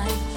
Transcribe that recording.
cinta